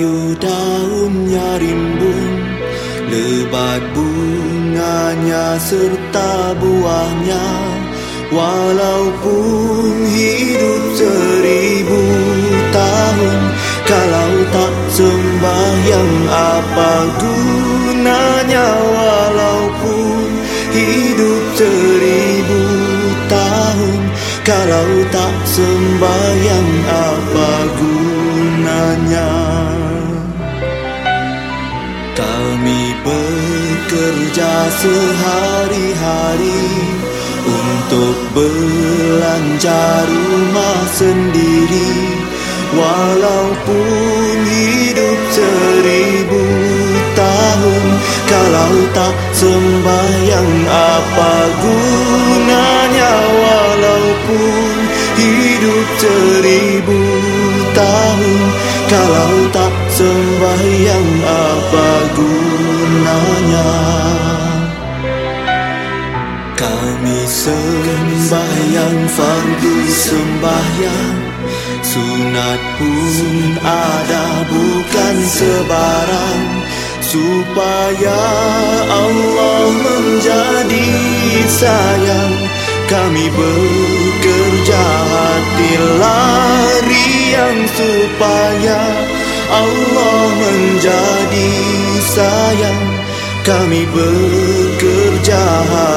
Walau daunnya rimbun Lebat bunganya serta buahnya Walaupun hidup seribu tahun Kalau tak sembahyang apa gunanya? Walaupun hidup seribu tahun Kalau tak sembahyang apa bekerja sehari-hari Untuk belanja rumah sendiri. Walaupun hidup seribu tahun Kalau tak sembahyang apa gunanya? Walaupun hidup seribu tahun Kalau tak sembahyang apa gunanya sembahyang fardu sembahyang. Sunat pun ada bukan sebarang. Supaya Allah menjadi sayang. Kami bekerja hati lariang Supaya Allah menjadi sayang. Kami bekerja hati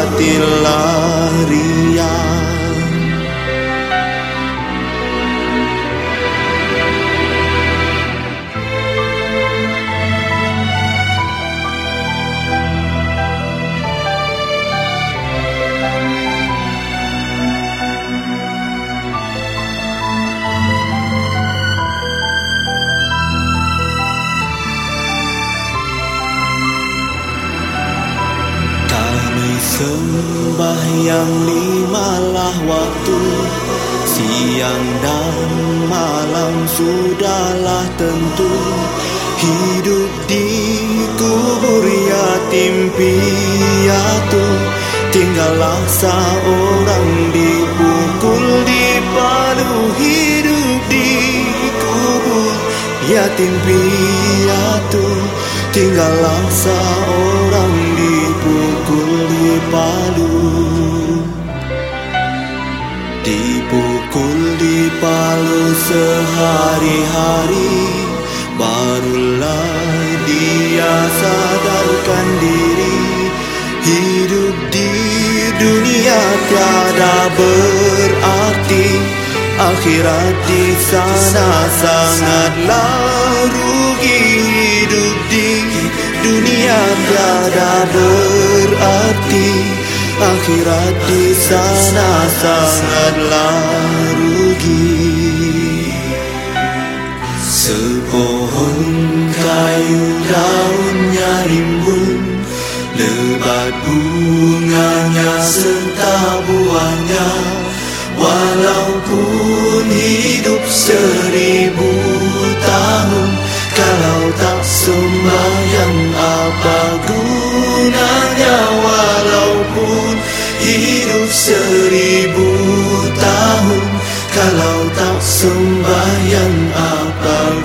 Sembahyang limalah waktu. Siang dan malam sudahlah tentu. Hidup di kubur yatim piatu. Tinggallah seorang dipukul dipalu Hidup di kubur yatim piatu. Tinggallah seorang dipukul sehari-hari Barulah dia sadarkan diri. Hidup di dunia tiada berarti Akhirat di sana sangatlah rugi. Hidup di dunia tiada berarti Akhirat di sana sangatlah Sepohon kayu daunnya rimbun Lebat bunganya serta buahnya. Walaupun hidup seribu tahun Kalau tak sembahyang apa gunanya? Walaupun hidup seribu tahun Kalau tak sembahyang apa gunanya